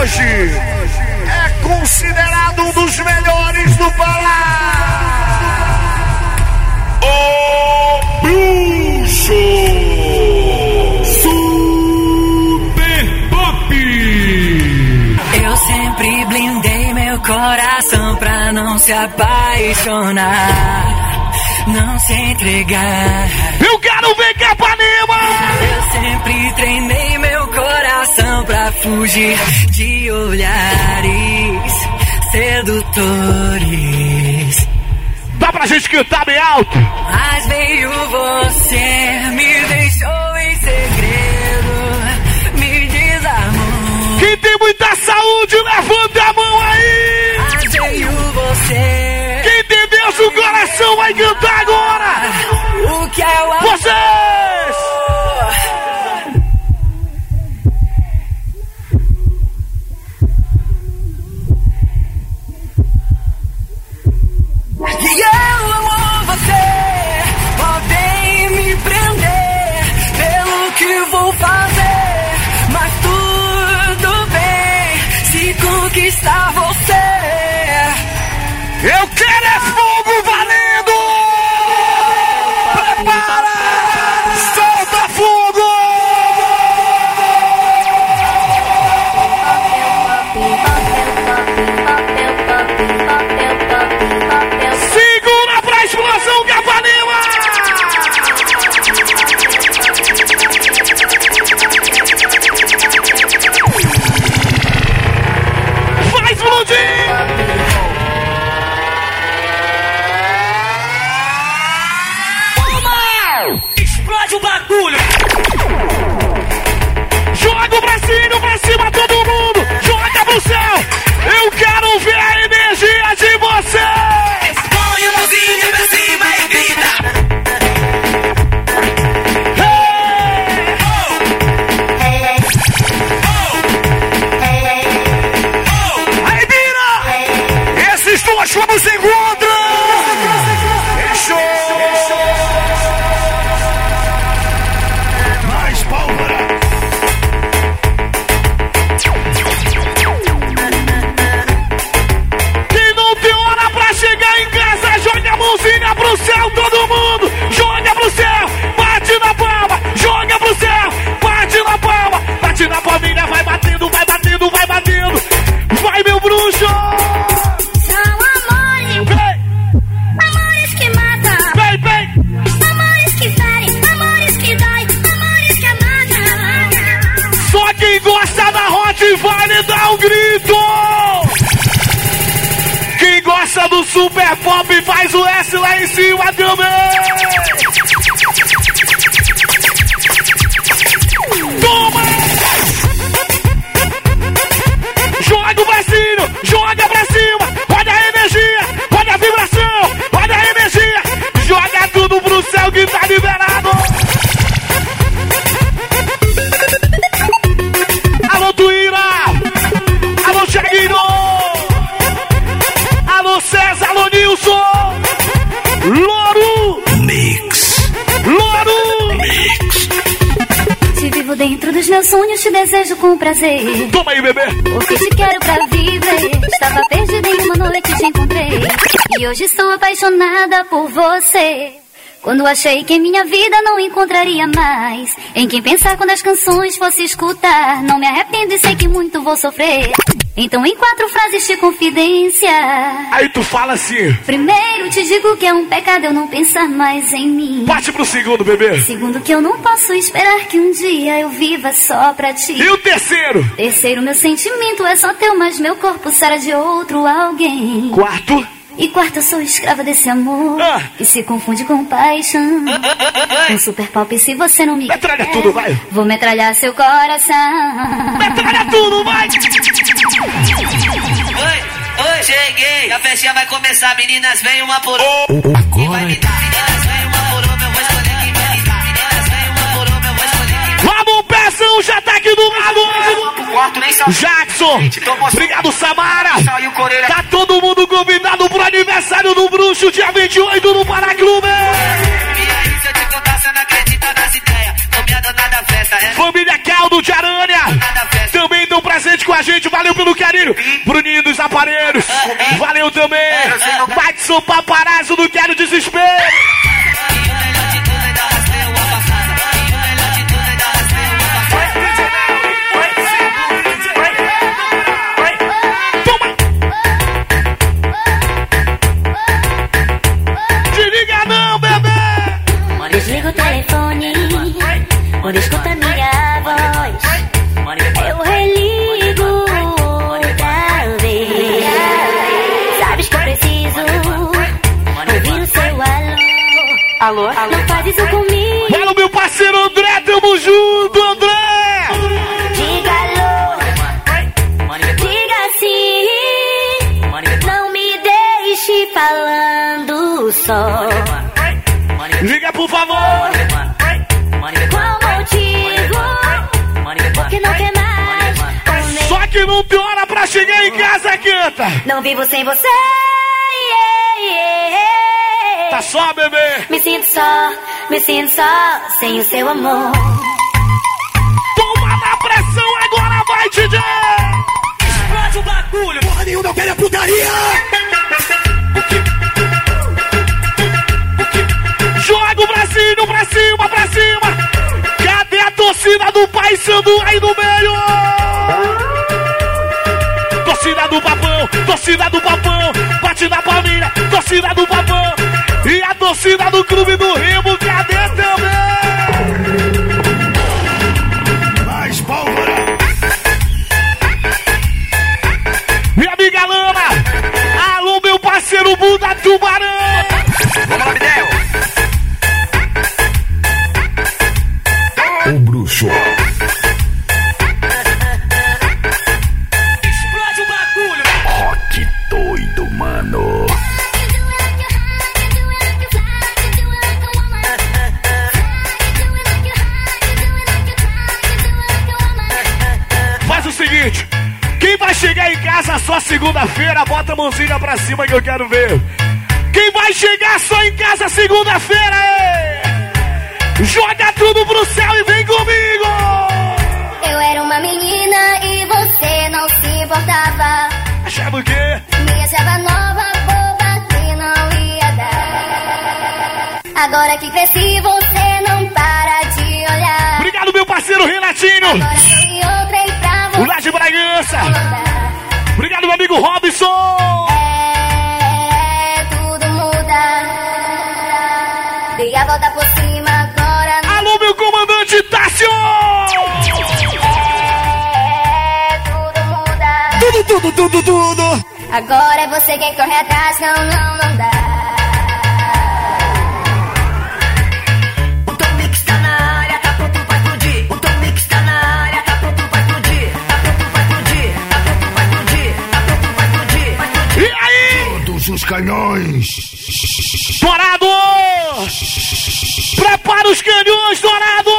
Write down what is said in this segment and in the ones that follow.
hoje é considerado um dos melhores do Pará. O Bruxo Super Pop. Eu sempre blindei meu coração pra não se apaixonar, não se entregar. Eu quero ver Capanema! Eu sempre treinei meu coração pra fugir de olhares sedutores. Dá pra gente cantar bem alto? Mas veio você, me deixou em segredo, me desarmou. Quem tem muita saúde, levanta a mão aí! Mas veio você, Quem tem Deus no coração vai cantar E eu amo você, podem me prender pelo que vou fazer, Explode o bagulho! Joga o bracinho pra cima, Gosta do Super Pop faz o S lá em cima também! Sonhos, te desejo com prazer. Toma aí, bebê! Porque te quero pra viver. Estava perdida em uma noite te encontrei. E hoje sou apaixonada por você. Quando achei que minha vida não encontraria mais em quem pensar quando as canções fosse escutar. Não me arrependo e sei que muito vou sofrer. Então, em quatro frases de confidência. Aí tu fala assim, Primeiro, te digo que é um pecado eu não pensar mais em mim. bate pro segundo, bebê! Segundo, que eu não posso esperar que um dia eu viva só pra ti. E o terceiro? Terceiro, meu sentimento é só teu, mas meu corpo será de outro alguém. Quarto? E quarto, eu sou escrava desse amor Ah. que se confunde com paixão. Um super pop, se você não me Metralha quer, tudo, vai. Vou metralhar seu coração. Metralha tudo, vai! Oi, oi, cheguei. A festinha vai começar, meninas, vem uma por uma. Quem vai me Peção já tá aqui do lado! Jackson! Obrigado, Samara! Tá todo mundo convidado pro aniversário do Bruxo, dia 28 no festa, é Família Caldo de Aranha! Também estão presente com a gente, valeu pelo carinho. Bruninho dos aparelhos, valeu também. Matson Paparazzo do Quero Desespero. Quando escuta minha voz. Eu religo outra vez. Sabes que eu preciso ouvir o seu alô. Alô? Não faz isso comigo. Fala, meu parceiro André, tamo junto, André! Diga alô. Diga sim. Não me deixe falando só. Liga, por favor! Não tem hora pra chegar em casa, canta! Não vivo sem você. yeah, yeah. Tá só, bebê! Me sinto só, me sinto só sem o seu amor. Toma na pressão, agora vai, DJ! Explode o bagulho. Porra nenhuma, eu quero é putaria! Joga o bracinho pra cima, pra cima! Cadê a torcida do Pai Sandu aí no meio? Do papão, torcida do papão, bate na palminha, torcida do papão. E a torcida do Clube do Remo, cadê também? Mais pólvora! Minha amiga Lana, alô meu parceiro Buda Tubarão. Em casa só segunda-feira, bota a mãozinha pra cima que eu quero ver. Quem vai chegar só em casa segunda-feira, é? Joga tudo pro céu e vem comigo! Eu era uma menina e você não se importava. Achava o quê? Me achava nova, boba, que não ia dar. Agora que cresci, você não para de olhar. Obrigado, meu parceiro Renatinho! Agora tem outra e pra O você Laje Bragança! Obrigado, meu amigo Robson! É, tudo muda. Dei a volta por cima, agora não. Alô, meu comandante Tássio! É, tudo muda. Tudo, tudo, tudo, tudo! Agora é você quem corre atrás, não, não, não dá. Canhões! Dourado! Prepara os canhões, Dourado!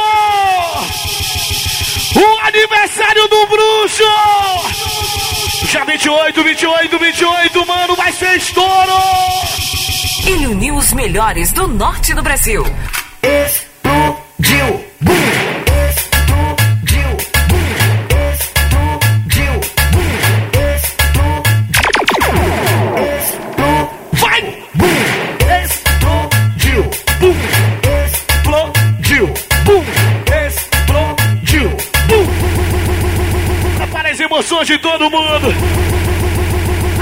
O aniversário do bruxo! Já 28, 28, 28, mano, vai ser estouro! Ele uniu os melhores do norte do Brasil. De todo mundo!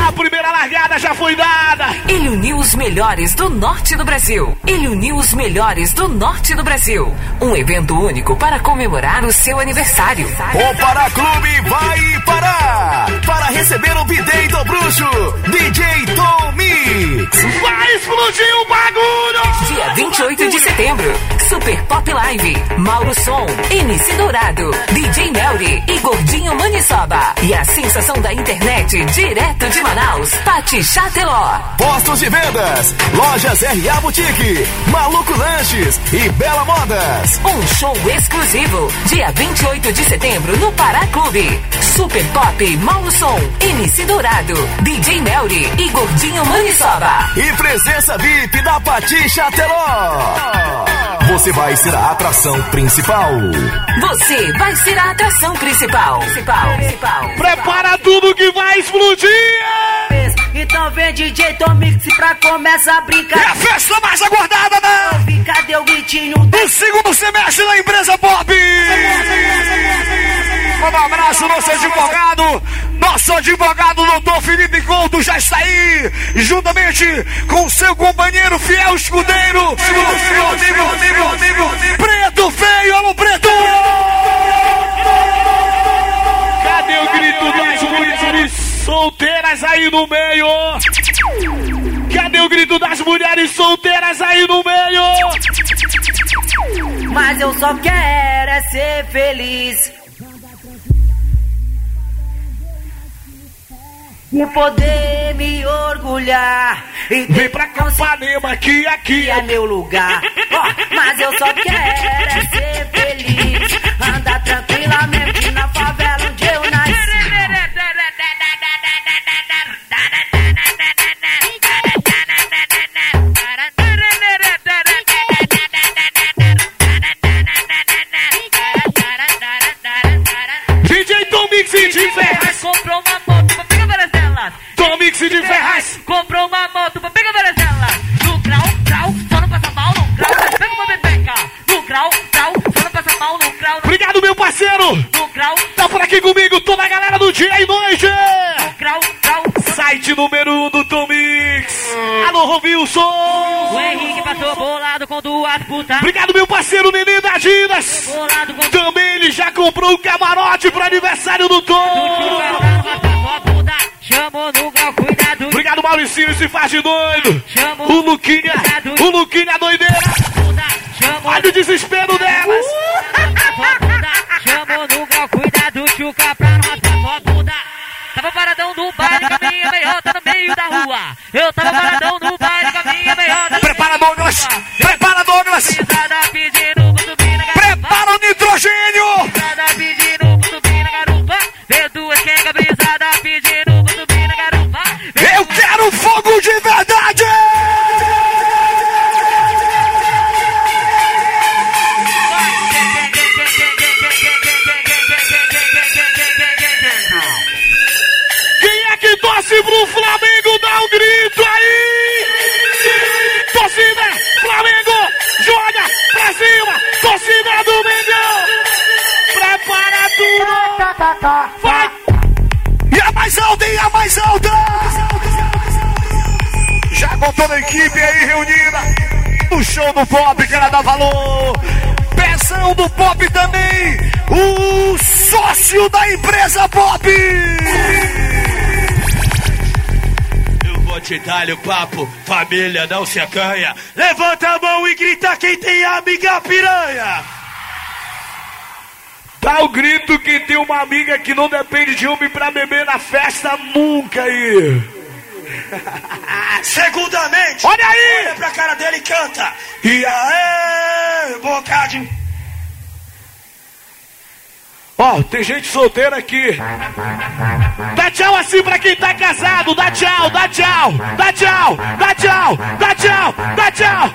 A primeira largada já foi dada! Ele uniu os melhores do norte do Brasil. Ele uniu os melhores do norte do Brasil. Um evento único para comemorar o seu aniversário. O Pará Clube vai parar para receber o bidei do bruxo, DJ Tom Mix. Vai explodir o bagulho! Dia 28 de setembro. Super Pop Live. Mauro Som. MC Dourado. DJ Melry e Gordinho Maniçoba. E a sensação da internet direto de Manaus. Pati Chateló. Postos de vendas, lojas RA Boutique, Maluco Lanches e Bela Modas. Um show exclusivo. Dia 28 de setembro no Pará Clube. Super Pop Mauro Som. MC Dourado. DJ Melry e Gordinho Maniçoba. E presença VIP da Pati Chateló. Você vai ser a atração principal. Você vai ser a atração principal. Principal. Principal. Prepara tudo que vai explodir! Então vem DJ Tomix pra começar a É a brincar. festa mais aguardada da... Ouvi, Cadê o gritinho? do segundo semestre da empresa Pop. Um abraço, nosso advogado. Nosso advogado, doutor Felipe Couto, já está aí, juntamente com seu companheiro fiel escudeiro, Preto Feio, alô Preto! Solteiras aí no meio? Cadê o grito das mulheres solteiras aí no meio? Mas eu só quero é ser feliz. E poder me orgulhar. E Vem pra Capanema, que aqui que é meu lugar. Ó, mas eu só quero é ser feliz. Andar tranquilamente na favela onde Mix de Ferraz. Comprou uma moto pra pegar várias delas. Tom Mix de Ferraz. Comprou uma moto pra pegar várias delas. No grau, grau, só não passa mal no grau. Mas pega uma bebeca. No grau, grau, só não passa mal no grau. Obrigado, meu parceiro. No grau, Tá por aqui comigo toda a galera do dia e noite. no grau, grau. Site número 1 um do Tom Mix. Alô, Rovilson. O Henrique passou bolado com duas putas. Obrigado, meu parceiro Nenê da Dinas. Bolado com Também comprou o camarote pro aniversário do Tom. Chamou no cuidado. Obrigado, Mauricinho, se faz de doido. O Luquinha, o Luquinha doideira. Olha o desespero delas. Chamou no grau, cuidado, chuca pra não raspar a bunda. Tava paradão no baile minha meiota no meio da rua. Eu tava paradão no tudo! Vai! E a mais alta, e a mais alta! Já com toda a equipe aí reunida no show do Pop, que ela dá valor! Peção do Pop também! O sócio da empresa Pop! Eu vou te dar o papo, família não se acanha. Levanta a mão e grita quem tem amiga piranha. Dá o grito que tem uma amiga que não depende de homem pra beber na festa nunca aí. Segundamente, Olha aí! olha pra cara dele e canta. E aê, bocadinho. Ó, tem gente solteira aqui. Dá tchau assim pra quem tá casado. Dá tchau, dá tchau, dá tchau, dá tchau, dá tchau, dá tchau.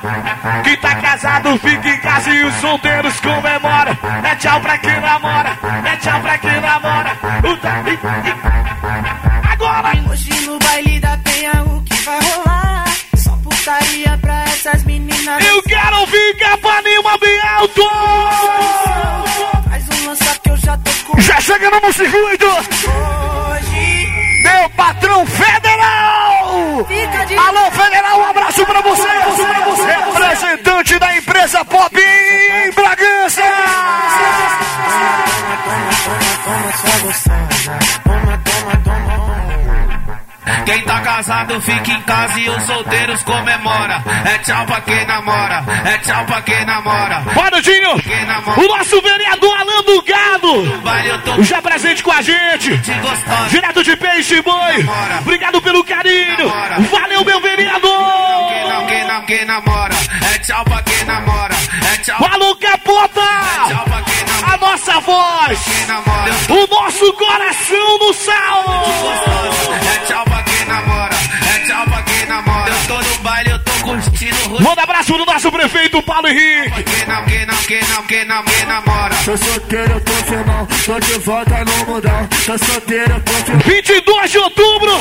Quem tá casado fica em casa e os solteiros comemoram. É tchau pra quem namora, é tchau pra quem namora. O da- Agora! Hoje no baile da penha o que vai rolar? Só putaria pra essas meninas. Eu quero ouvir Capanema bem alto! Já chegando no circuito! hoje. Meu patrão federal! Alô, Federal, um abraço pra você! Representante da empresa Pop em Bragança! Quem tá casado fica em casa e os solteiros comemora. É tchau pra quem namora, é tchau pra quem namora. Bora, Dinho! O nosso vereador Alan do Gado! baile eu tô Já presente com a gente! Direto de Peixe Boi! Obrigado pelo carinho! Valeu, meu vereador! quem namora, é tchau pra quem namora, é tchau, Alô, Capota! namora. A nossa voz! O nosso coração no sal! É tchau Manda abraço do nosso prefeito Paulo Henrique. Quem que não, que não, que não me namora. Tô solteiro, eu tô firmão. Tô de volta no mundão. Tô solteiro, eu tô firmão. 22 de outubro,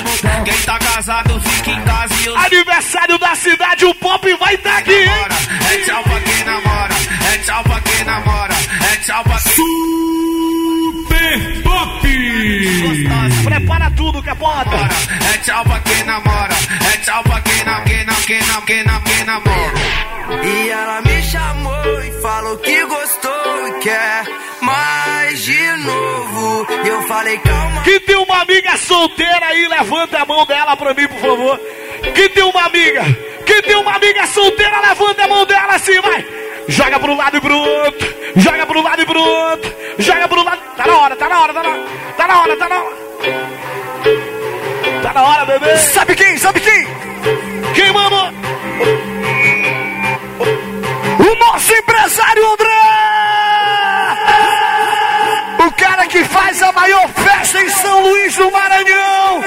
Quem tá casado fica em casa e os aniversário da cidade, o Pop vai estar aqui, hein? namora. É tchau pra quem namora, é tchau pra quem namora, é tchau pra quem Super Pop! Prepara tudo, capota. namora. É tchau pra quem namora, é tchau pra quem não, quem não, quem não, quem não, quem namora. E ela me chamou e falou que gostou e quer mais de novo. E eu falei, calma. Que tem uma amiga solteira aí, levanta a mão dela pra mim, por favor. Que tem uma amiga, que tem uma amiga solteira, levanta a mão dela assim, vai. Joga pro lado e pro outro, joga pro lado e pro outro, joga pro lado. Tá na hora, tá na hora, tá na hora, tá na hora, tá na hora. Tá na hora, bebê. Sabe quem? Sabe quem? Quem mandou? O nosso empresário André! Em São Luís do Maranhão!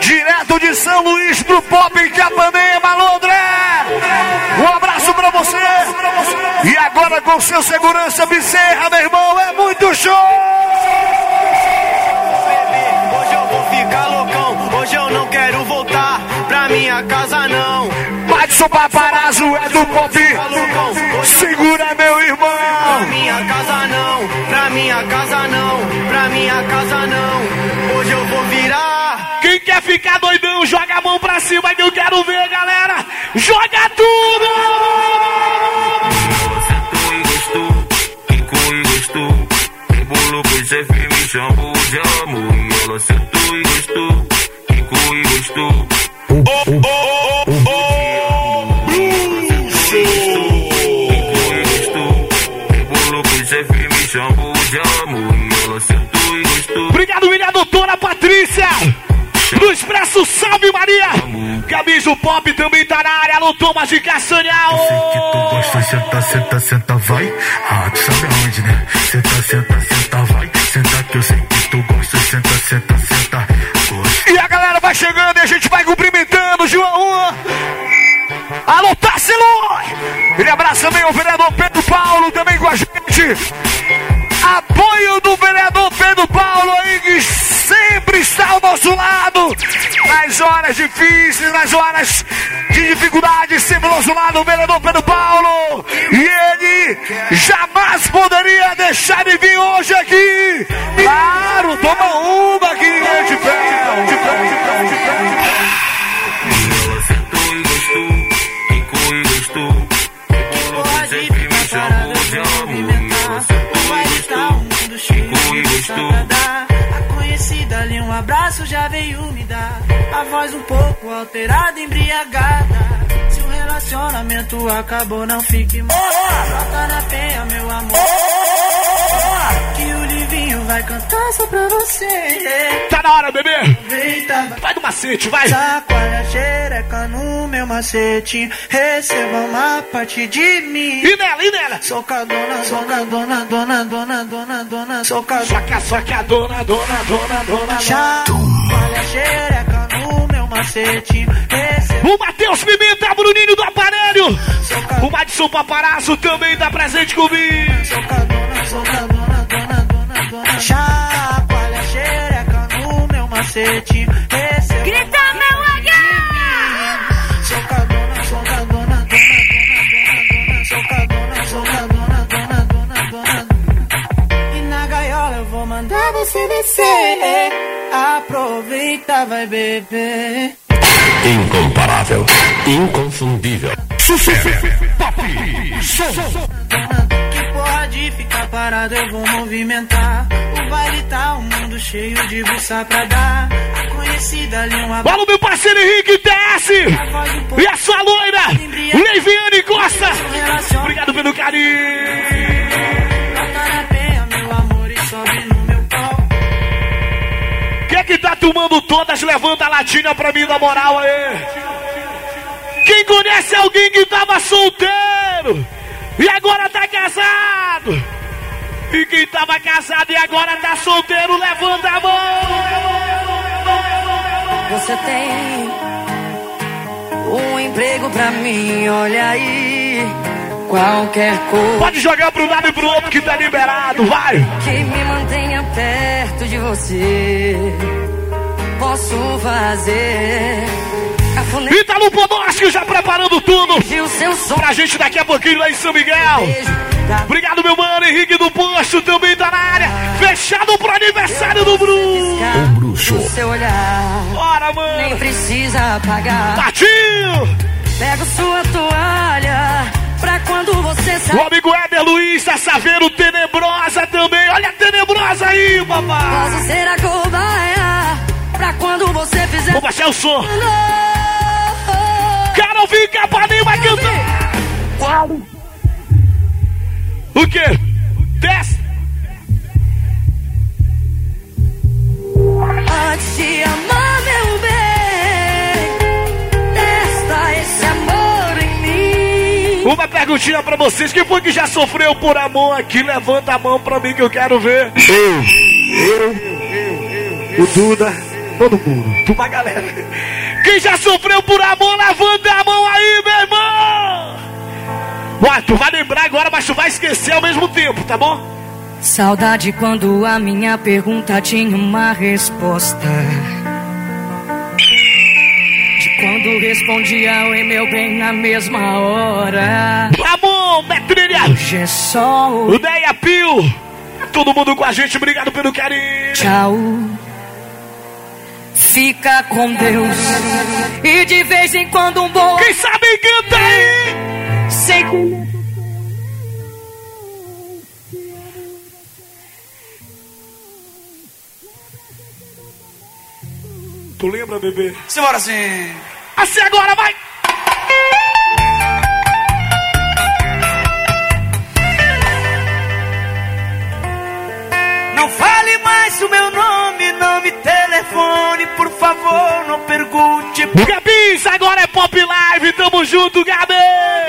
Direto de São Luís pro Pop em Capanema, alô André! Um abraço pra você! E agora com seu segurança Bezerra, meu irmão, é muito show! Hoje eu vou ficar loucão. Hoje eu não quero voltar pra minha casa, não. Madison Paparazzo é do Pop! Segura, meu Pra irmão! minha casa não, pra minha casa não, pra minha casa não. Hoje eu vou virar. Quem quer ficar doidão, joga a mão pra cima que eu quero ver, galera. Joga tudo! Sentou e gostou, e. Embolou com esse me chamou de amor. E ela sentou e gostou, quicou e gostou. Quicou Camisa Pop também tá na área. Alô, Thomas de Castanhal. que tu gosta, senta, senta, senta, vai. Ah, tu sabe aonde, né? Senta, senta, senta, vai. Senta que eu sei que tu gosta, senta, senta, senta. Gosta. E a galera vai chegando e a gente vai cumprimentando, João. Alô, Tarsilo! Ele abraça também o vereador Pedro Paulo, também com a gente. Apoio do vereador Pedro Paulo aí, que sempre está ao nosso lado. Nas horas difíceis, nas horas de dificuldade, sempre ao nosso lado, o vereador Pedro Paulo. E ele jamais poderia deixar de vir hoje aqui. Claro, toma uma que ninguém te pede. E gostou, e me chamou de amor. Gostou, gostou. A conhecida ali, um abraço já veio me dar. A voz um pouco alterada, embriagada. Se o relacionamento acabou, não fique mal. Bota na penha, meu amor. Que o livinho vai cantar só pra você. Tá na hora, bebê. Eita, Vai do macete, vai. Chacoalha a xereca no meu macete. Receba uma parte de mim. E nela, e nela. Socadona, dona, dona, dona, dona, dona, dona, socadona. Soca, soca, dona, dona, dona, dona. Chacoalha a xereca macete. O Matheus Pimenta, Bruninho do aparelho. O Madison Paparazzo também tá presente comigo. Chacoalha xereca no meu macete. Aproveita, vai beber. Incomparável, inconfundível. Que porra de ficar parado, eu vou movimentar. O baile tá um mundo cheio de buça pra dar. A conhecida ali, um abraço. Fala o meu parceiro Henrique TS. E a sua loira, Leiviane Costa. Obrigado pelo carinho. Que tá tomando todas? Levanta a latinha pra mim, na moral aí. Quem conhece alguém que tava solteiro e agora tá casado? E quem tava casado e agora tá solteiro, levanta a mão. Você tem um emprego pra mim, olha aí. Qualquer coisa Pode jogar pro lado e pro outro que tá liberado, vai! que me mantenha perto de você. Posso fazer cafuné Ítalo Podosky já preparando tudo pra gente daqui a pouquinho lá em São Miguel. Obrigado, meu mano, Henrique do Posto também tá na área. Fechado pro aniversário do Bruno. O bruxo. do seu olhar. Bora, Nem mano. precisa apagar. Partiu! Pego sua toalha pra quando você O sair. amigo Éder Luiz da Saveiro Tenebrosa também. Olha a Tenebrosa aí, papai. Posso ser a cobaia pra quando você fizer. Vou baixar o som. Não. Carol vem Capanim vai cantar. O perguntinha pra vocês. Quem foi que já sofreu por amor aqui? Levanta a mão pra mim que eu quero ver. O Duda, todo mundo. Uma galera. Quem já sofreu por amor, levanta a mão aí, meu irmão. Ué, tu vai lembrar agora, mas tu vai esquecer ao mesmo tempo, tá bom? Saudade quando a minha pergunta tinha uma resposta. Quando respondia oi meu bem na mesma hora. Amor, Metrilha. Hoje é só o O Deia Pio. Todo mundo com a gente, obrigado pelo carinho. tchau. Fica com Deus. E de vez em quando um bom. Quem sabe canta aí. Sei que. Tu lembra, bebê? Simbora assim. Assim agora, vai. Não fale mais o meu nome, não me telefone, por favor, não pergunte. Gabis, agora é Pop Live, tamo junto, Gabi.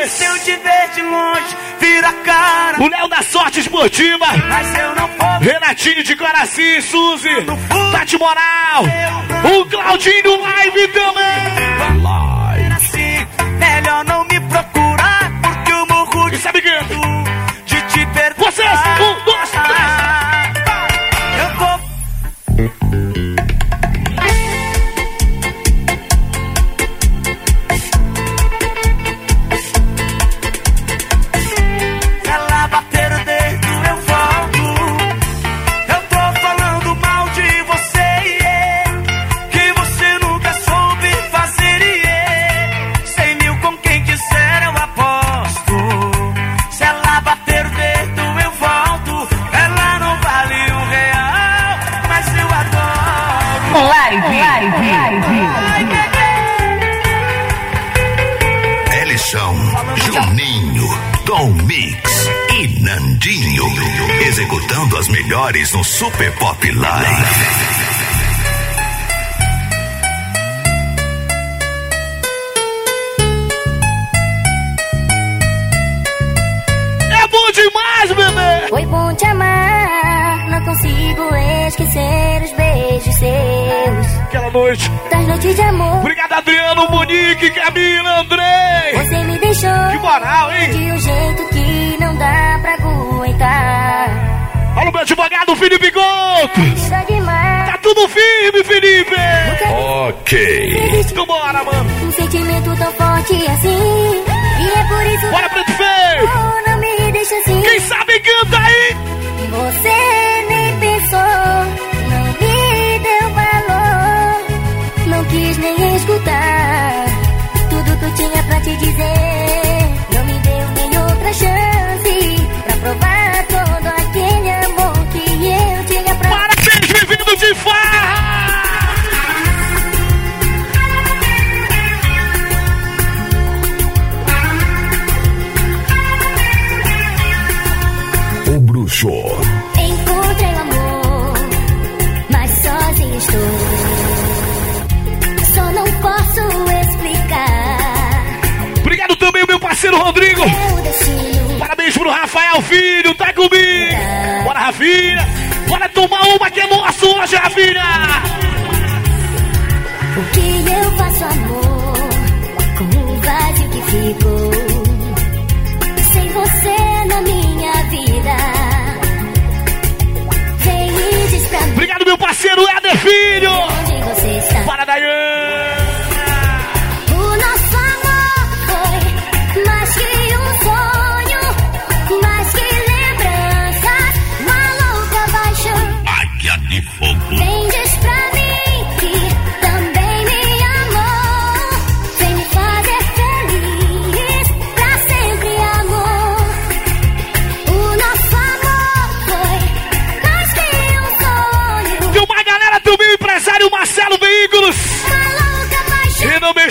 Se eu te ver de longe, vira a cara. O Léo da Sorte Esportiva. Mas eu não vou. Renatinho de Coraci, Suzy, Tati Moral, o Claudinho Live também. Live. assim. Melhor não me procurar, porque eu morro E de sabe quem? medo de te perder. Vocês, um, dois, vira. Bora tomar uma que é boa sua, já, vira. O que eu faço, amor, com o vazio que ficou? Sem você na minha vida. Vem e diz pra mim. Obrigado, meu parceiro Eder Filho. Para, Daiane.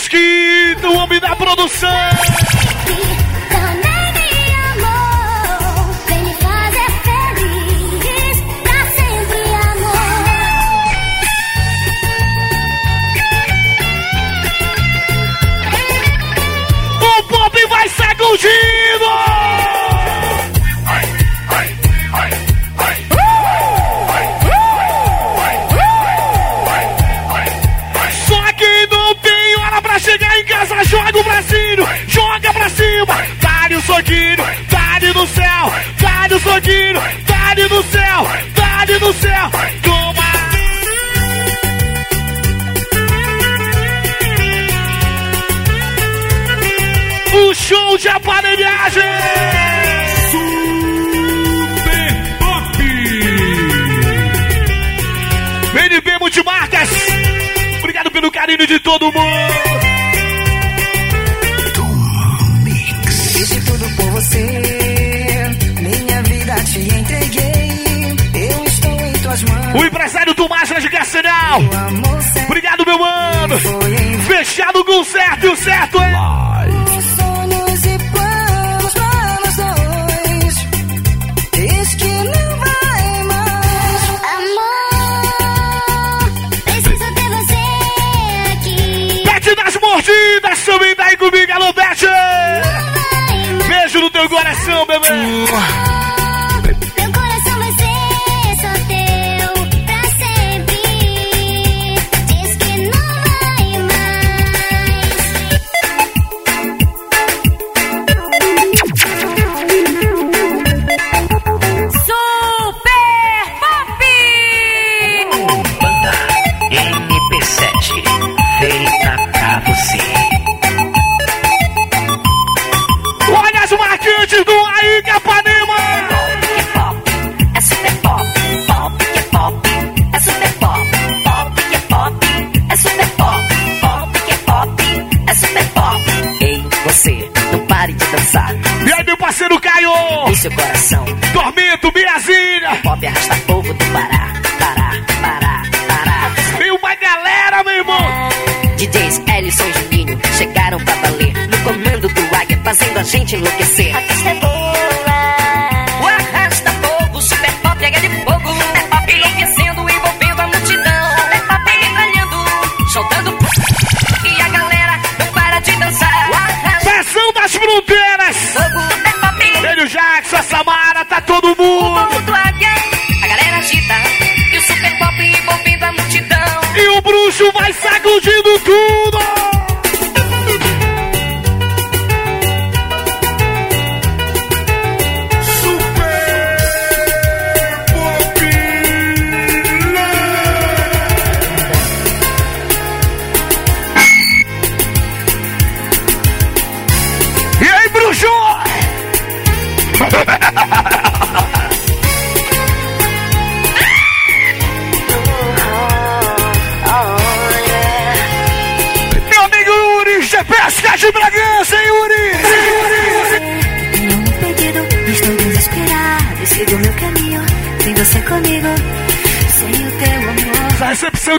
Mesquita, o homem da produção. Dá-lhe no céu, dá-lhe no céu. Toma! O show de aparelhagem! Super Pop! NB Multimarcas! Obrigado pelo carinho de todo mundo! Fiz de tudo por você, te entreguei. Eu estou em tuas mãos. O empresário Tomás certo Obrigado, meu mano! Fechado com o certo e o certo é. sonhos e planos para nós dois. Diz que não vai mais. Amor, preciso ter você aqui. Bete das mordidas também daí comigo, alô, Bete! Beijo no teu coração, bebê! Seu coração, Tormento, Miazinha! pop arrasta povo do Pará. Pará, Pará, Pará. Tem uma galera, meu irmão! DJs Ellison e Juninho chegaram pra valer. No comando do Águia, fazendo a gente enlouquecer. Velho Jackson, a Samara, tá todo O mundo! povo do águia, a galera agita E o super pop envolvendo a multidão E o bruxo vai sacudindo tudo!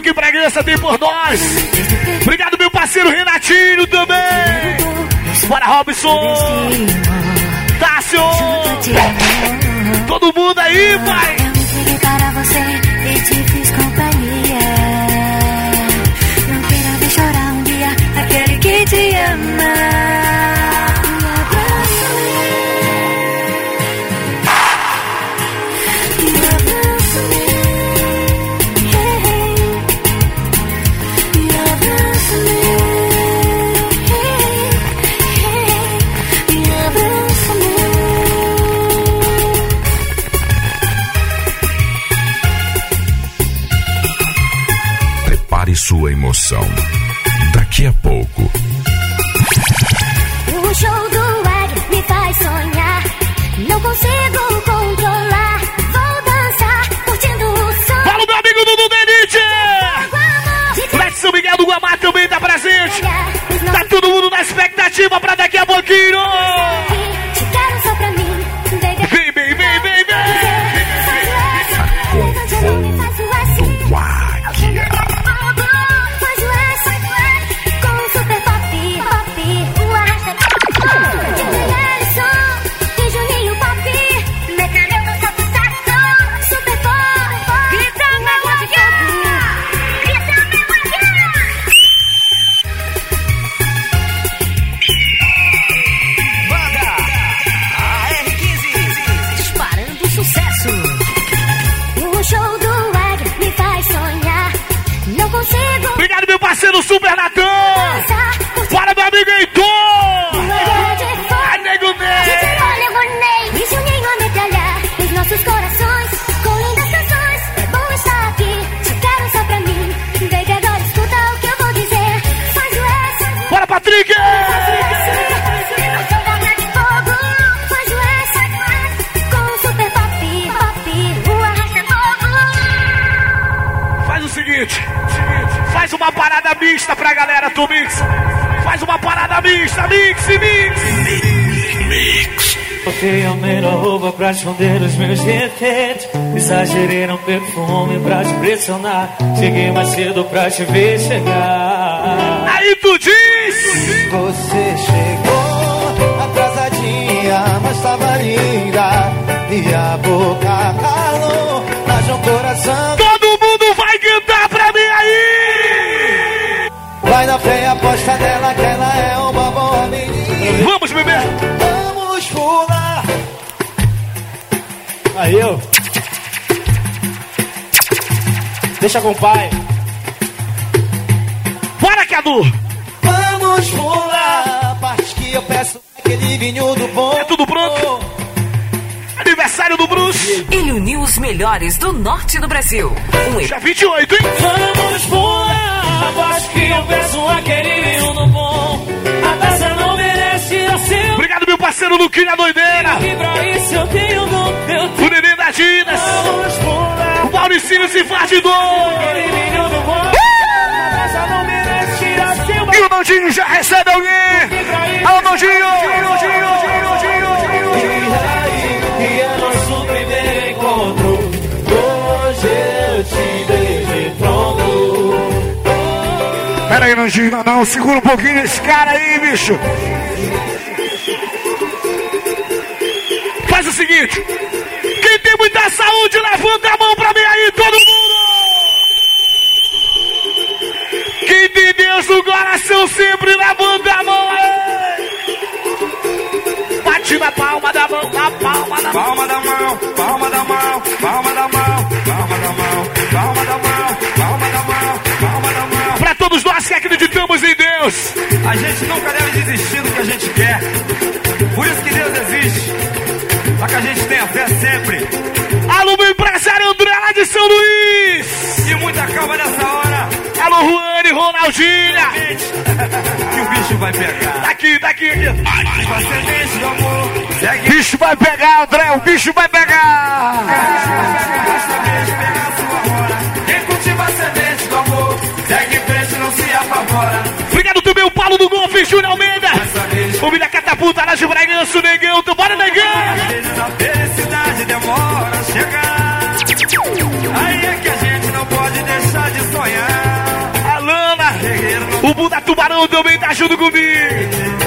Que Bragança tem por nós. Obrigado, meu parceiro Renatinho também. Bora, Robson. Amo. Todo mundo aí, pai. Sua emoção. Daqui a pouco. O show do Águia me faz sonhar. Não consigo controlar. Vou dançar, curtindo o som. Fala, meu amigo Dudu Lá de São Miguel do Guamá também tá presente. Tá todo mundo na expectativa pra daqui a pouquinho. Do Mix. Faz uma parada mista, mix, mix. Coloquei a melhor roupa pra esconder os meus defeitos. Exagerei no perfume pra te pressionar. Cheguei mais cedo pra te ver chegar. Aí tu diz. Você chegou atrasadinha, mas tava linda. E a boca calou, Deixa com o pai. Bora, Cadu. Vamos pular. A parte que eu peço é aquele vinho do bom. É tudo pronto? Aniversário do Bruce. Ele uniu os melhores do norte do Brasil. Um Dia 28, hein? Vamos pular. Acho que eu peço aquele vinho do bom. A taça não merece a seu. Obrigado, meu parceiro Luquinha Doideira. E pra isso eu tenho dom. Eu tenho O Nenê das Ginas. Vamos pular. O Mauricinho se faz de dor. Aquele vinho do bom. A taça não merece a seu. E o Nandinho já recebe alguém. Alô, Nandinho. E. Pera aí, Nandinho, não, não, segura um pouquinho esse cara aí, bicho. Faz o seguinte: quem tem muita saúde, levanta a mão todo mundo! Quem tem Deus no coração, sempre levanta a mão aí! Bate na palma da mão, na palma da mão. Palma da mão, palma da mão, palma da mão, palma da mão, palma da mão, palma da mão, palma da mão. Pra todos nós que acreditamos em Deus. A gente nunca deve desistir do que a gente quer. Por isso que Deus existe. Pra que a gente tenha fé sempre. Alô, meu empresário André lá de São Luís. E muita calma nessa hora. Alô, Juane, Ronaldinha. Que o bicho vai pegar. Tá aqui, tá aqui. Bicho vai pegar, André, o bicho vai pegar. Quem cultiva a semente do amor segue em frente, não se apavora. Obrigado também o Paulo do Golfe, Júnior Almeida. Família Catapulta, lá de Braganço, Negão. Então bora, Negão. Tá junto comigo.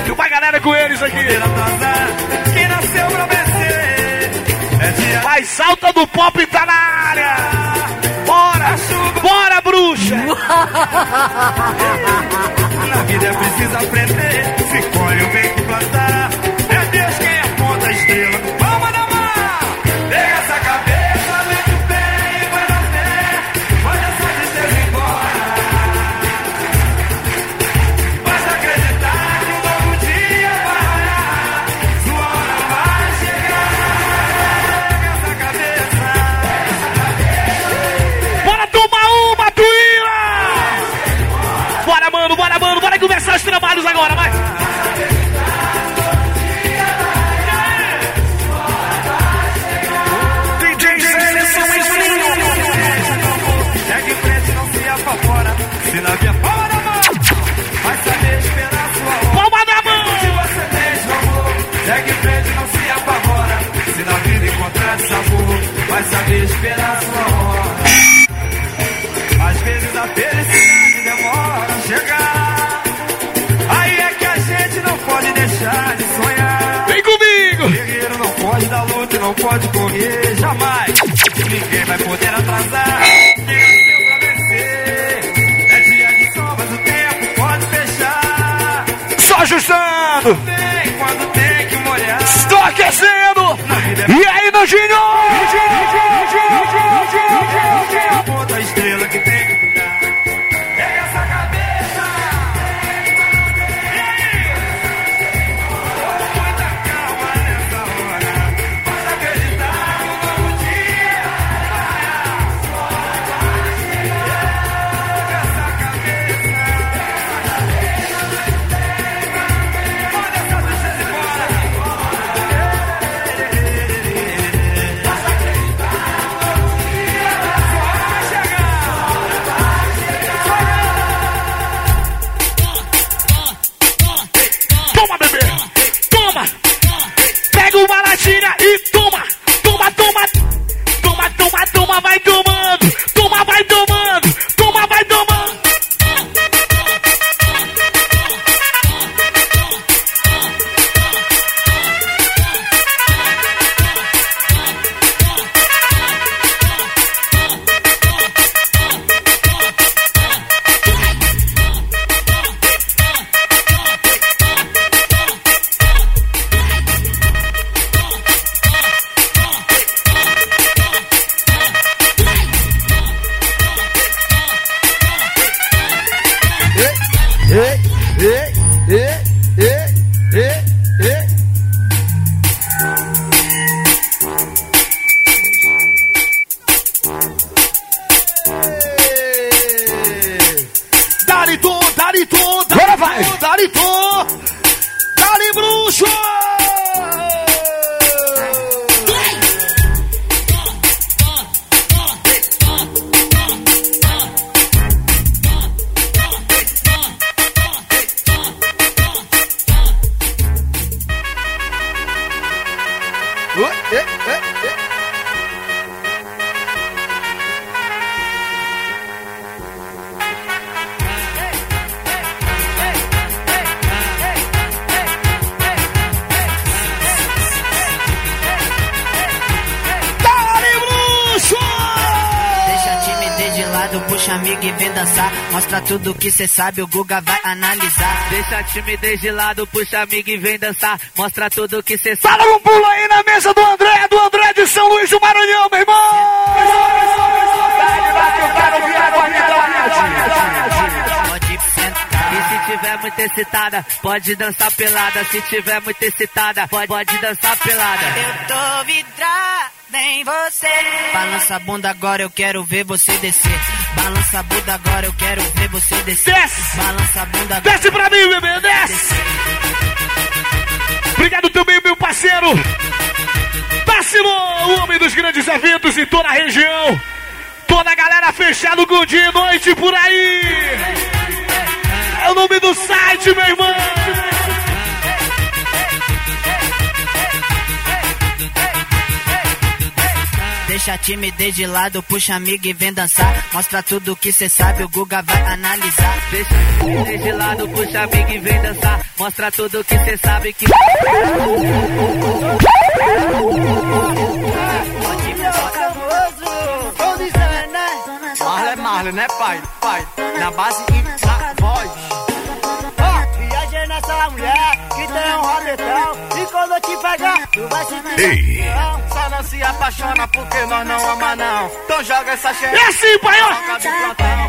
E uma galera com eles aqui. Quem nasceu pra vencer é Mais salta do pop tá na área. Bora, bora, bruxa. Na vida preciso aprender. Se colhe o bem que plantar. Agora, vai. DJ Seleção Segue em frente, não se apavora. Se na da mão, vai saber esperar sua hora. Palma da mão! Se você mesmo amor, segue em frente, não se apavora. Se na vida encontrar sabor, vai saber esperar pode correr jamais. Ninguém vai poder atrasar. Nasceu pra vencer. É dia de sol, mas o tempo pode fechar. Só ajustando! Tem quando tem que molhar. Estou aquecendo! E aí, Nandinho? A tudo que cê sabe, o Guga vai analisar. Deixa a timidez de lado, puxa amigo e vem dançar. Mostra tudo que cê sabe. Fala um pulo aí na mesa do André, do André de São Luís do Maranhão, meu irmão! Pode sentar. E se tiver muito excitada, pode dançar pelada. Se tiver muito excitada, pode, pode dançar pelada. Eu tô vidrada em você. Balança a bunda agora, eu quero ver você descer. Balança a bunda agora, eu quero ver você descer. Desce! Balança a bunda agora. Desce pra mim, bebê, desce! Obrigado também, meu parceiro! Tassilo, o homem dos grandes eventos em toda a região! Toda a galera fechada o Godinho Noite por aí! É o nome do site, meu irmão! Deixa a timidez de lado, puxa amigo e vem dançar. Mostra tudo que cê sabe, o Guga vai analisar. Deixa a timidez de lado, puxa amigo e vem dançar. Mostra tudo que cê sabe que. Marley é Marley, né, pai? Pai, na base e na voz. Ó, viajei nessa mulher rabetão. E quando eu te pegar, tu vai se Ei. Não, Só não se apaixona porque nós não ama não. Então joga essa xereca. É assim, pai, ó.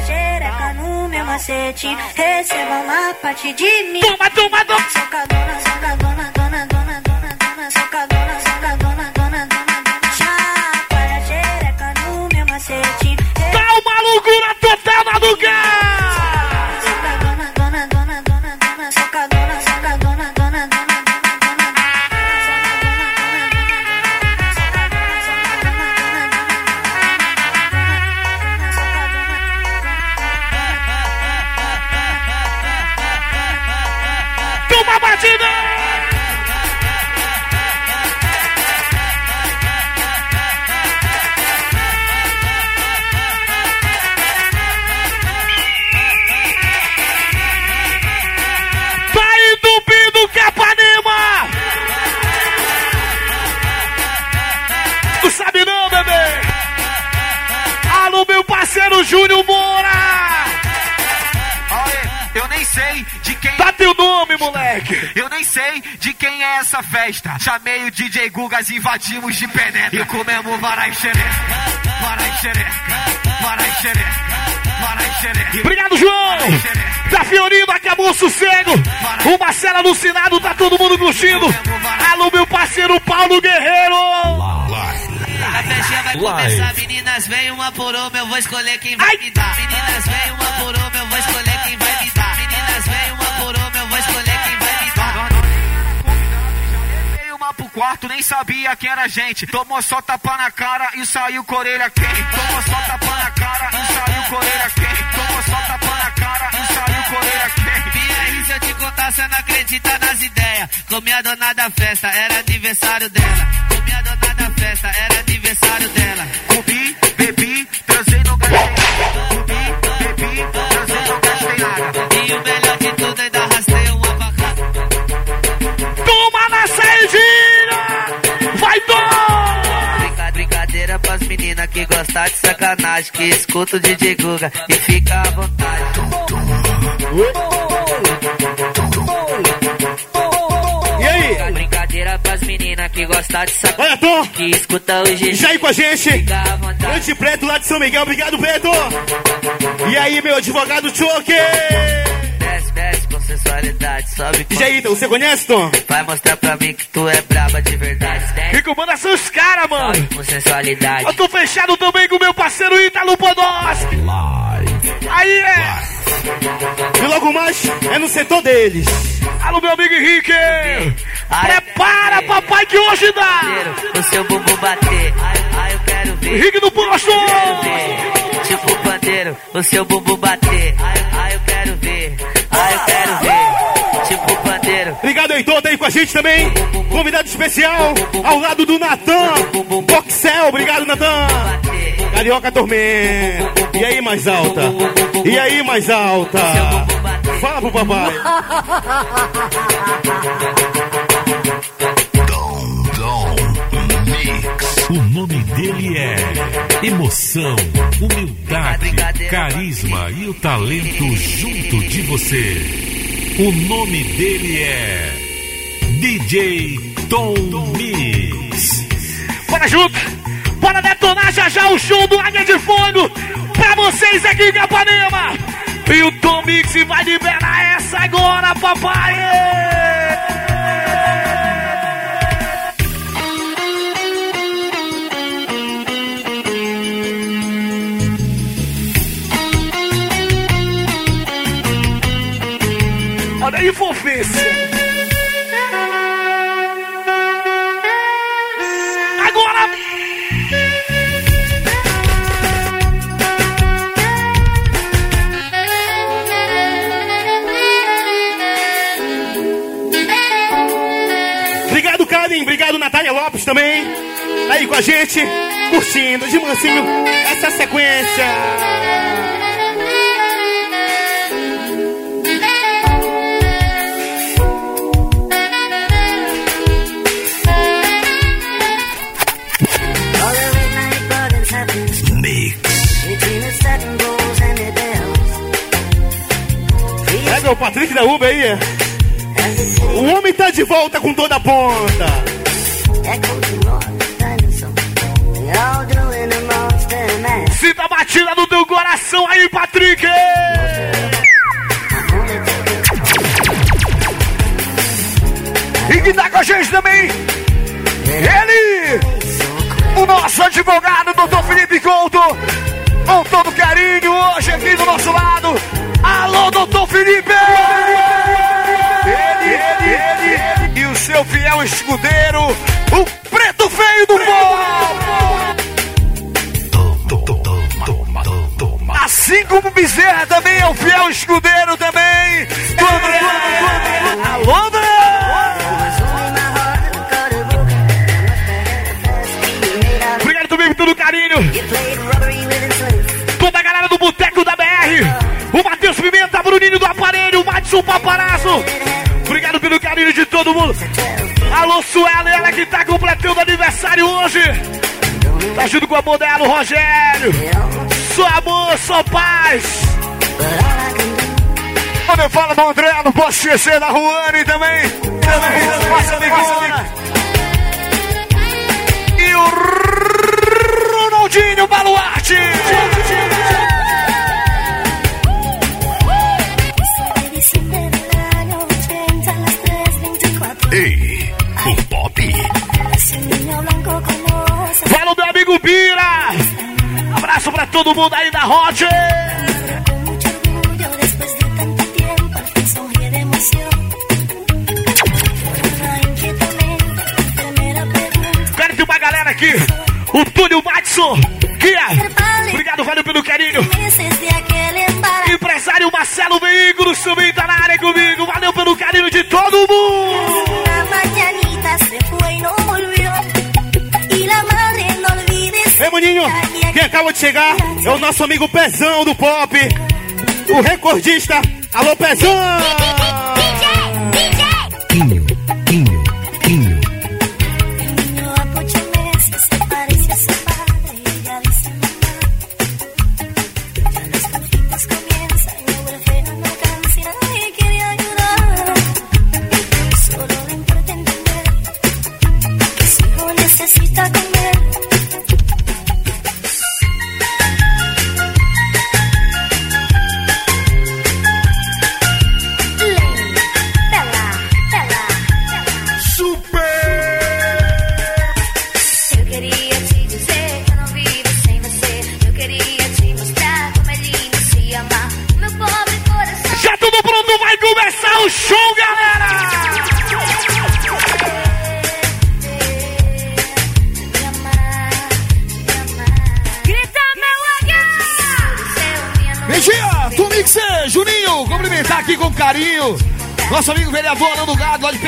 Xereca no meu macete. Receba uma parte de mim. Toma, toma, toma! Socadona, socadona, dona, dona, dona, dona, socadona, socadona, dona, dona, dona. Chapa a xereca no meu macete. Tá uma loucura total na lugar! Parceiro Júnior Moura! Eu nem sei de quem. Dá teu nome, moleque! Eu nem sei de quem é essa festa. Chamei o DJ Gugas, invadimos de penetra. E comemos varai xereca, varai xereca, varai xereca. Obrigado, João! Da Fiorino, acabou o sossego! O Marcelo alucinado, tá todo mundo curtindo! Alô, meu parceiro Paulo Guerreiro! A festinha vai começar, meninas, vem uma por uma, eu vou escolher quem vai me dar. Meninas, vem uma por uma, eu vou escolher quem vai me dar. Meninas, vem uma por uma, eu vou escolher quem vai me dar. Levei uma pro quarto, nem sabia quem era a gente. Tomou só tapa na cara e saiu com a orelha quente. Tomou só tapa na cara e saiu com a orelha quente. Tomou só tapa na cara e saiu com a orelha quente. E aí, se eu te contar, você não acredita nas ideias. Comi a dona da festa, era aniversário dela. Comi a dona da festa, era aniversário dela. Comi, bebi, transei, não gastei nada. Comi, bebi, transei, não gastei nada. E o melhor de tudo, ainda arrastei uma vaca. Toma na saidinha! Vai! Brinca- Brincadeira pras meninas que gostam de sacanagem, que escuta o DJ Guga e fica à vontade. Meninas que gostam de Olha, sacanagem, Tom! que escuta o GG. Já aí com a gente! Grande Preto lá de São Miguel, obrigado, Preto! E aí, meu advogado Choque! Desce, desce com sensualidade, sobe com... E aí, você conhece, Tom? Vai mostrar pra mim que tu é braba de verdade. Desce, E comanda são os caras, mano! sobe com sensualidade. Eu tô fechado também com meu parceiro Ítalo Podolski! Aí é! E logo mais é no setor deles! Alô, meu amigo Henrique! Prepara, papai, que hoje dá! O seu bumbum bater, ai, ai, eu quero ver. Henrique do posto! Tipo pandeiro, o seu bumbum bater, ai, ai, eu quero ver. Quero ver. Tipo pandeiro. Obrigado, Heitor, tá aí com a gente também. Convidado especial ao lado do Natan. Boxel, obrigado, Natan. Carioca Tormento. E aí, mais alta? E aí, mais alta? Fala pro papai. dele é Emoção, Humildade, Carisma e o talento junto de você. O nome dele é DJ Tom Mix. Bora junto. Bora detonar já já o show do Águia de Fogo pra vocês aqui em Capanema. E o Tom Mix vai liberar essa agora, papai. Olha aí, fofice. Agora! Obrigado, Karen. Obrigado, Natália Lopes também. Tá aí com a gente, curtindo de mansinho essa sequência. O Patrick da Uber aí. é. O homem tá de volta com toda a ponta. Sinta a batida no teu coração aí, Patrick! E que tá com a gente também, ele, o nosso advogado, doutor Felipe Couto, com todo carinho, hoje aqui do nosso lado. Doutor Felipe! Ele, ele, ele, e o seu fiel escudeiro, o preto feio do povo! Assim como Bezerra também é o fiel escudeiro também. O Paparazzo. Obrigado pelo carinho de todo mundo. Alô, Suela, ela que tá completando aniversário hoje. Tá junto com a modelo Rogério. Só amor, só paz. Quando eu falo não posso esquecer da Ruane também. Também, nossa amigona. E o Ronaldinho Baluarte. Todo mundo aí da Hot. Quero ter uma galera aqui. O Túlio Madison. Kia. Obrigado, valeu pelo carinho. Empresário Marcelo Veículos também tá na área comigo. Valeu pelo carinho de todo mundo. Ei, maninho, quem acaba de chegar é o nosso amigo Pezão do Pop. O recordista. Alô, Pezão!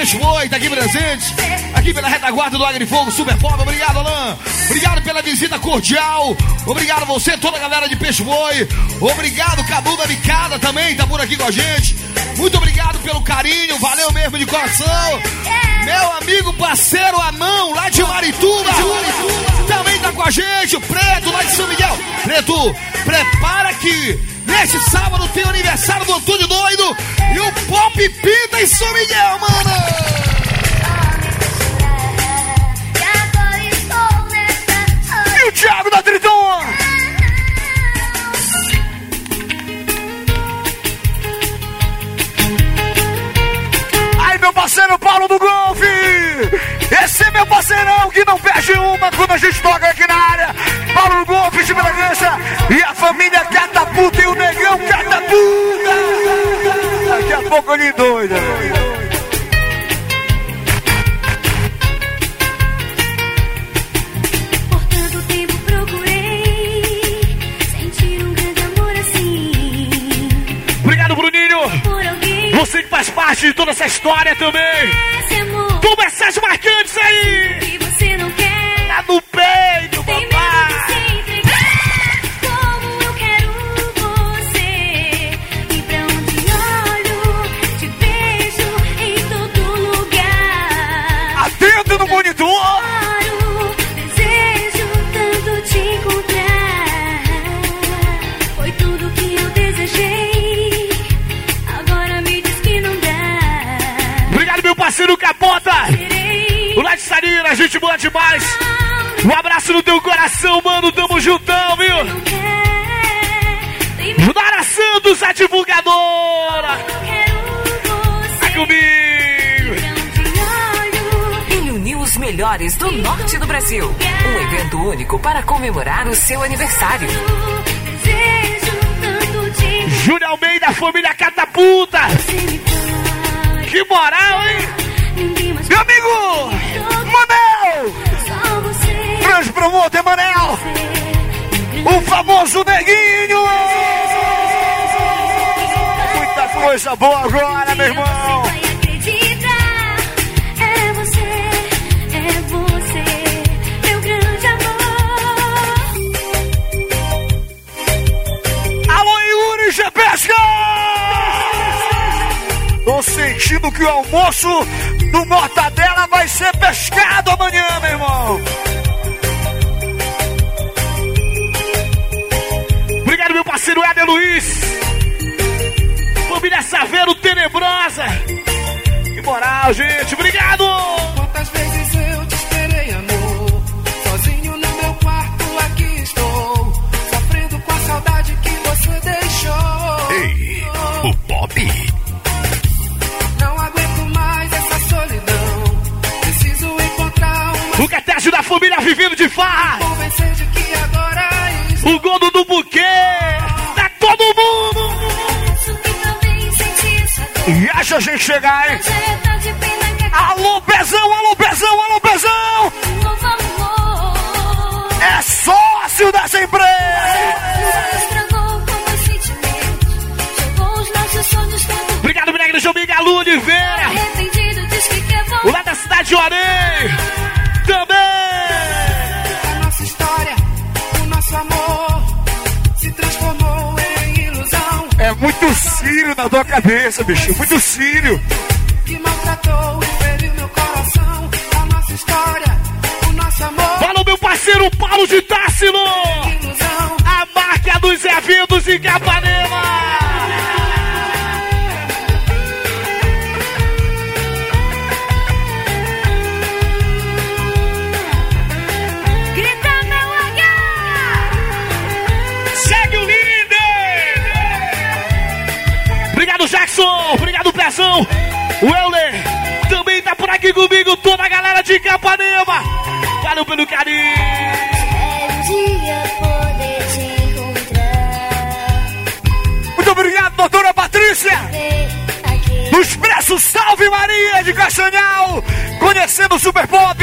Peixe Boi, tá aqui presente. Aqui pela retaguarda do Águia de Fogo, super foda. Obrigado, Alain. Obrigado pela visita cordial. Obrigado a você, toda a galera de Peixe Boi. Obrigado, Cadu da Micada também, tá por aqui com a gente. Muito obrigado pelo carinho, valeu mesmo de coração. Meu amigo parceiro Anão, lá de Marituba. Também tá com a gente, o Preto, lá de São Miguel. Preto, prepara que Neste sábado tem o aniversário do Antônio Doido e o Pop Pinta em São Miguel, mano! E o Thiago da Triton! Aí, meu parceiro Paulo do Golfe! Esse é meu parceirão que não perde uma quando a gente toca aqui na área. Paulo do Golfe de Bragança e a família Catapulta e o Negão Catapulta! Daqui a pouco ele doido. Por tanto tempo procurei sentir um grande amor assim. Obrigado, Bruninho! Você que faz parte de toda essa história também! Toma essas marcantes aí! Sarina, gente boa demais! Um abraço no teu coração, mano, tamo juntão, viu? Nara Santos, a divulgadora! Tá comigo! Ele uniu os melhores do norte do Brasil. Um evento único para comemorar o seu aniversário. Júlio Almeida, família Catapulta! Que moral, hein? Meu amigo! promotor Manel, o famoso neguinho. Muita coisa boa agora, meu irmão. Alô, Yuri pesca? Tô sentindo que o almoço do Mortadela vai ser pescado amanhã, meu irmão. Luiz. Família Saveiro Tenebrosa. Que moral, gente. Obrigado. Quantas vezes eu te esperei, amor? Sozinho no meu quarto, aqui estou. Sofrendo com a saudade que você deixou. Ei, o Pop. Não aguento mais essa solidão. Preciso encontrar uma. O Catésio da família vivendo de farra. Agora O gordo do buquê. Acha a gente chegar, hein? Alô, Pezão, alô, Pezão, alô, Pezão! É sócio dessa empresa! Obrigado, Milagre João Galu Oliveira. O lá da cidade de Orem. Também. A nossa história, o nosso amor se transformou em ilusão. É muito cílio na tua cabeça, bicho. Muito cílio. Que maltratou e feriu meu coração. A nossa história, o nosso amor. Fala meu parceiro Paulo de Tássilo. A marca dos eventos em Capanema. O Euler também tá por aqui comigo, toda a galera de Capanema! Valeu pelo carinho! um dia poder te encontrar. Muito obrigado, doutora Patrícia! Do Expresso Salve Maria de Castanhal! Conhecendo o Super Pop!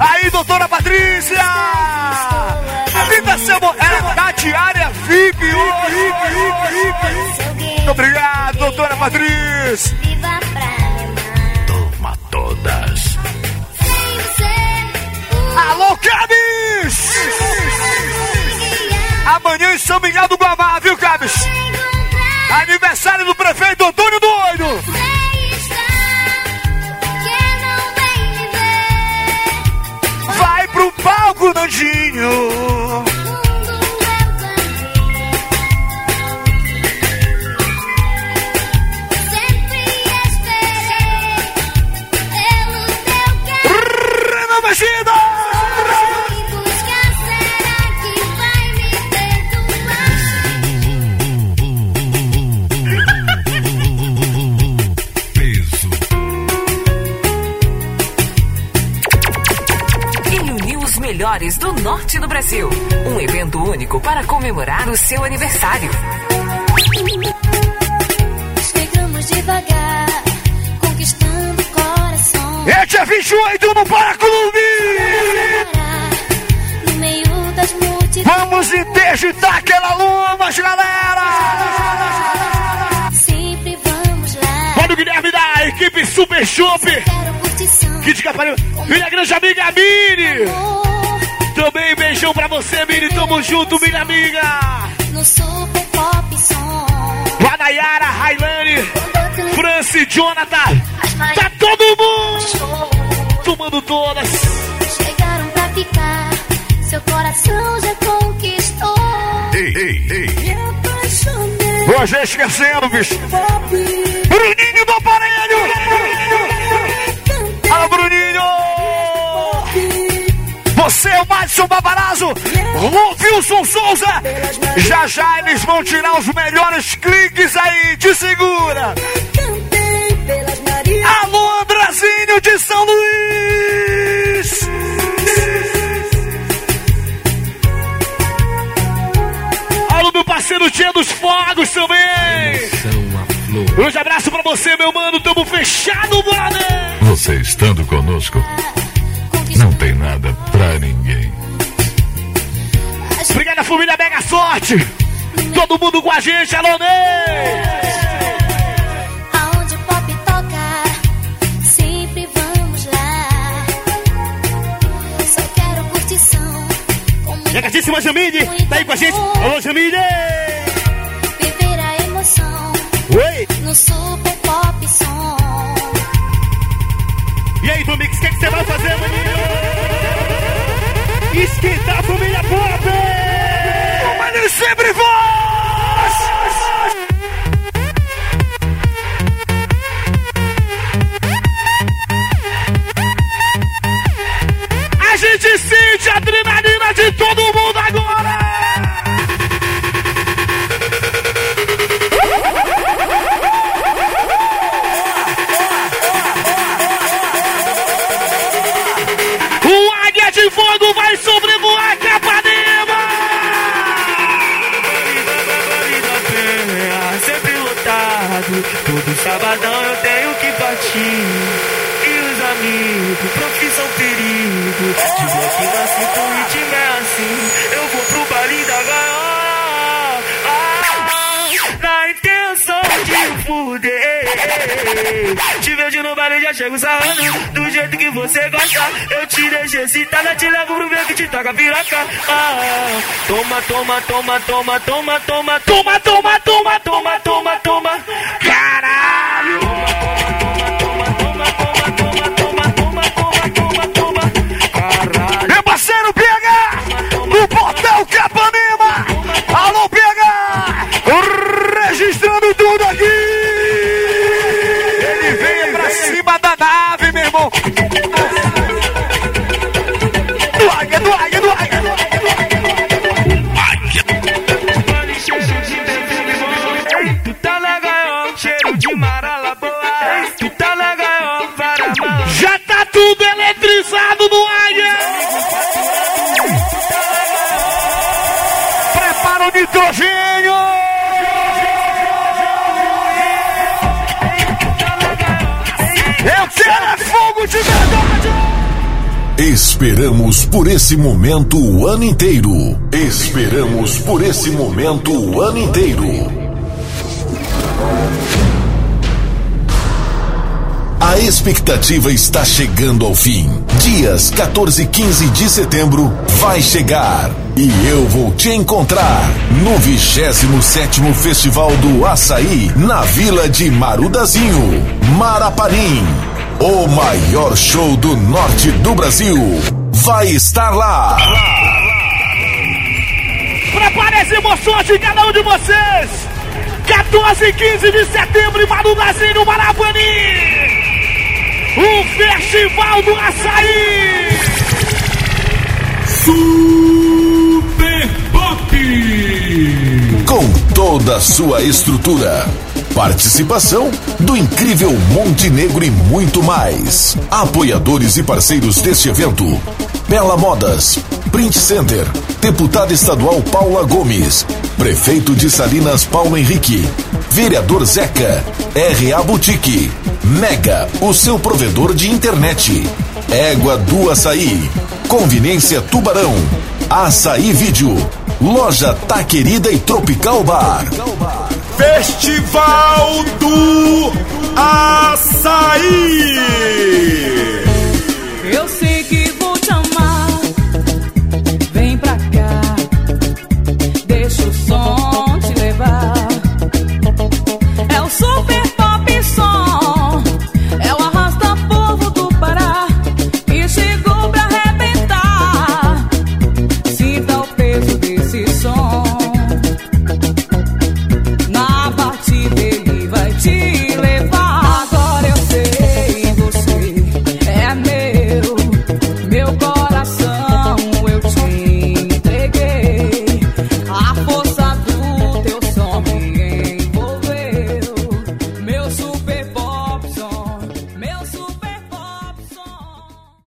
Aí, doutora Patrícia! A vida seu é da diária VIP! VIP, VIP, VIP! Muito obrigado, doutora Patrícia! Toma todas. Alô, Cabis! Amanhã em São Miguel do Guamá, viu, Cabis? Aniversário do prefeito Antônio Doido! Vai pro palco, Nandinho! Do norte do Brasil. Um evento único para comemorar o seu aniversário. Chegamos devagar, conquistando corações. Este é 28 no Para Clube! No meio das multidões. Vamos interditar aquela luma, galera! Sempre vamos lá. Olha o Guilherme da equipe Super Shop! Que de Capanema! Minha grande amiga Miri! Também beijão pra você, Miri! Tamo junto, minha amiga! No super pop som. Guadayara, Railane, Franci, Jonathan! Tá todo mundo! Tomando todas! Chegaram pra ficar. Seu coração já conquistou. Ei, ei, ei. Me apaixonei. Hoje esquecendo, bicho! Bruninho do aparelho! Alô, Você é o Madison Babarazzo! Wilson Souza! Já já eles vão tirar os melhores cliques aí! Te segura! Alô, Andrazinho de São Luís! Alô, meu parceiro Tia dos Fogos também! Grande abraço pra você, meu mano! Tamo fechado, brother! Você estando conosco, não tem nada pra ninguém. Obrigado, família Mega Sorte! Todo mundo com a gente, alô, Ney! Aonde o pop toca, sempre vamos lá. Só quero curtição. Legatíssima Jamile, tá aí com a gente? Alô, Jamile! Viver a emoção. Oi! No super pop som. Que você vai fazer, maninho? Esquentar a família pop! O maninho sempre voz! A gente sente a adrenalina de todo mundo agora! Que partir. E os amigos, profissão perigo. De bloco na cinta, o ritmo é assim. Eu vou pro baile da gaiola. Ah, na intenção de fuder. Te vejo no baile, já chego sarrando. Do jeito que você gosta. Eu te deixo excitada, te levo pro ver que te toca piroca. Ah, toma, toma, toma, toma, toma, toma, Toma, toma, toma, toma, toma, toma. Caralho! Registrando tudo aqui! Ele vem pra cima da nave, meu irmão! Do águia, do águia, do águia! Tu tá na gaiola, cheiro de maralaboa. Tu tá na gaiola, para mal. Já tá tudo eletrizado no águia! Prepara o nitrogênio! Esperamos por esse momento o ano inteiro. Esperamos por esse momento o ano inteiro. A expectativa está chegando ao fim. Dias 14 e 15 de setembro vai chegar. E eu vou te encontrar no 27 Festival do Açaí, na Vila de Marudazinho, Marapanim. O maior show do norte do Brasil vai estar lá. Prepare as emoções de cada um de vocês! 14 e 15 de setembro em Marudazinho, Marapani! O Festival do Açaí! Super Pop! Com toda a sua estrutura. Participação do incrível Montenegro e muito mais. Apoiadores e parceiros deste evento: Bela Modas, Print Center, Deputada Estadual Paula Gomes, Prefeito de Salinas Paulo Henrique, Vereador Zeca, RA Boutique, Mega, o seu provedor de internet, Égua do Açaí, Conveniência Tubarão, Açaí Vídeo, Loja Taquerida e Tropical Bar. Festival do Açaí.